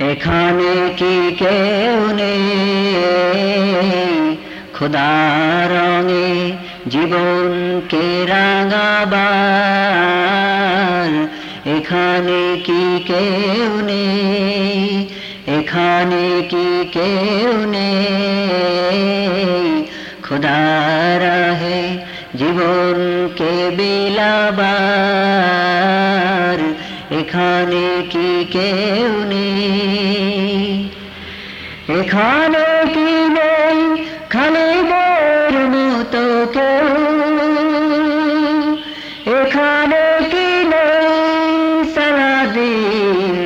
এখানে কি কেউ নেই? খোদা রঙে জীবনকে রাঙাবার। এখানে কি কেউ নেই? এখানে কি কেউ নেই? খোদা রাহে জীবনকে বিলাবার। এখানে কি কেউ নেই? এখানে কি নেই? খালিদের মতো কেউ? এখানে কি নেই? সারাদিন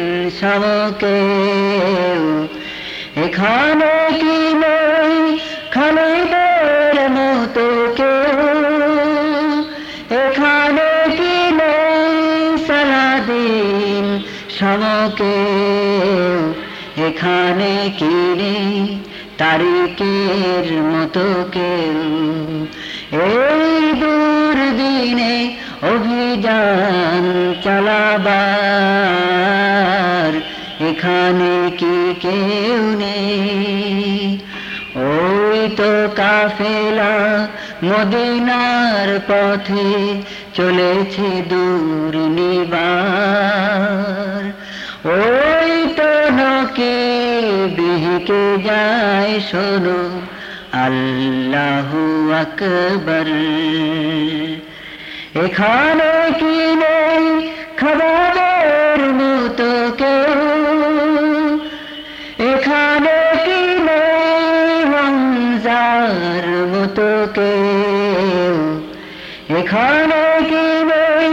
সমকে এখানে কি নেই? খালিদের মতো কেউ? এখানে সমকে এখানে কি নেই তারিকের মতো কেউ। এই দিনে অভিযান চালাবার এখানে কি কেউ নেই? ওই তো কাফেলা মদিনার পথে চলেছে দূর নিবার বিহিকে যায় শোনো, আল্লাহ আকবর। এখানে কি নেই খাবারের মতো কেউ? এখানে কি নেই মঞ্জার মতো কেউ? এখানে কি নেই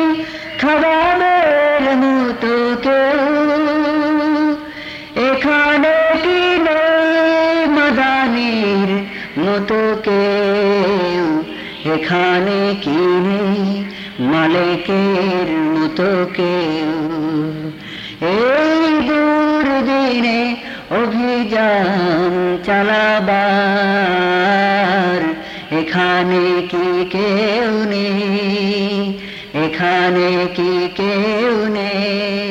খাবারের মতো কেউ এখানে কি নেই? মালিকের মতো কেউ। এই দূর দিনে অভিযান চালাবার এখানে কি কেউ নেই? এখানে কি কেউ নেই?